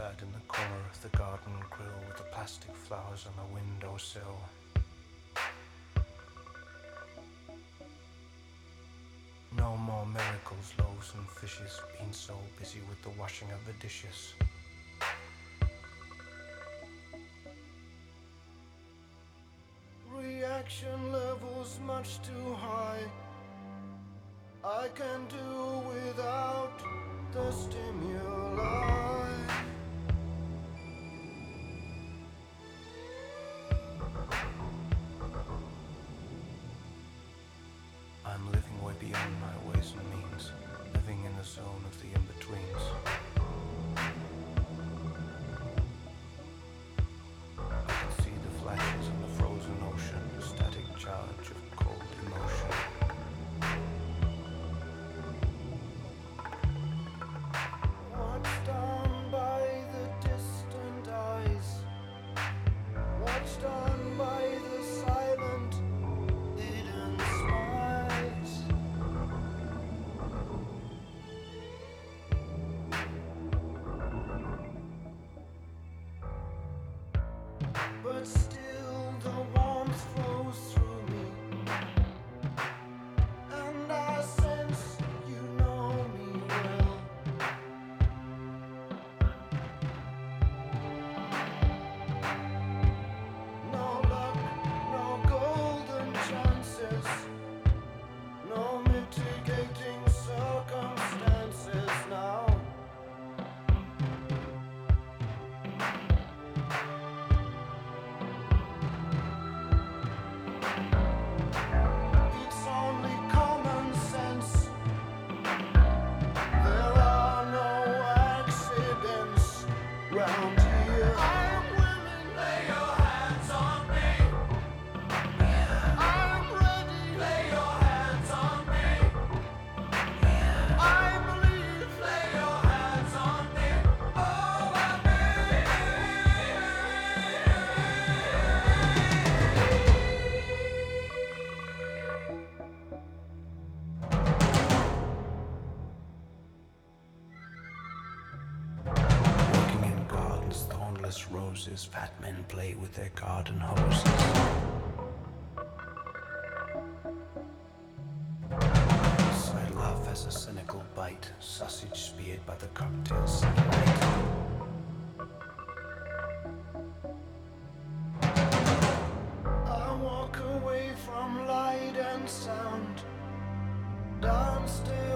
sat in the corner of the garden grill with the plastic flowers on the windowsill. No more miracles, loaves and fishes, been so busy with the washing of the dishes. Reaction levels much too high. I can do without the stimuli. But as roses, fat men play with their garden hoses. as a cynical bite, sausage speared by the cocktail satellite. I walk away from light and sound downstairs.